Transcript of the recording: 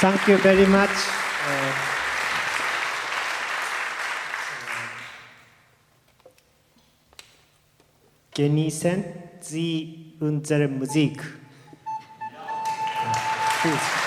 Thank you very much. Genießen Sie unsere Musik. Tschüss.